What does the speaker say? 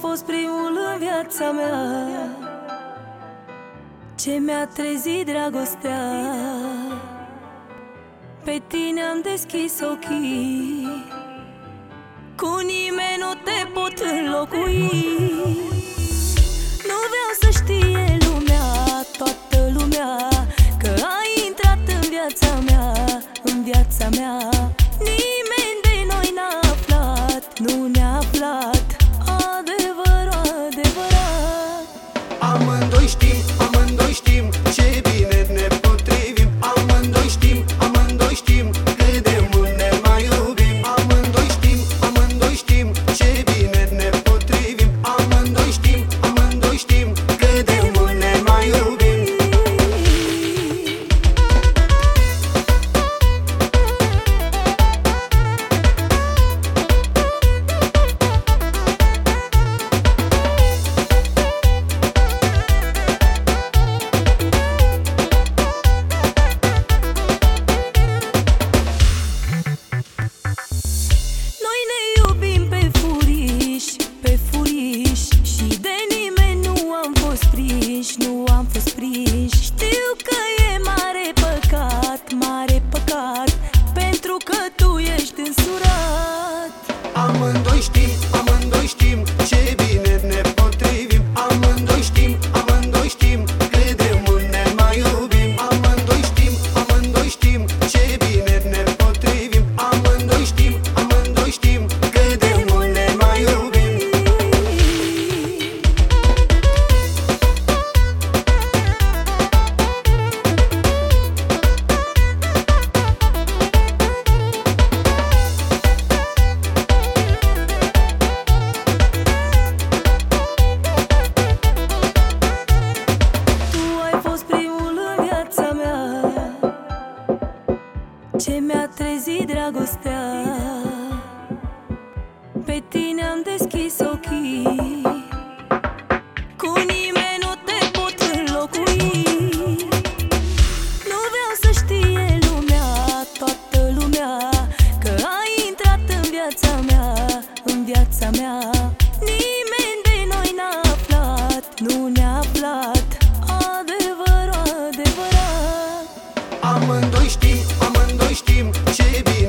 fost primul în viața mea. Ce mi-a trezit dragostea. Pe tine am deschis ochii. Cu nimeni nu te pot înlocui. Nu vreau să știe lumea, toată lumea Că ai intrat în viața mea, în viața mea Amândoi știm, am fost prinși Știu că e mare păcat, mare păcat Pentru că tu ești însurat. Amândoi știm, Ce mi-a trezit dragostea? Pe tine am deschis ochii. Cu nimeni nu te pot înlocui. Nu vreau să știe lumea, toată lumea Că ai intrat în viața mea, în viața mea. Nimeni de noi n-a aflat, nu ne-a aflat. Adevărul, adevărat. Amândoi știi știm ce bine.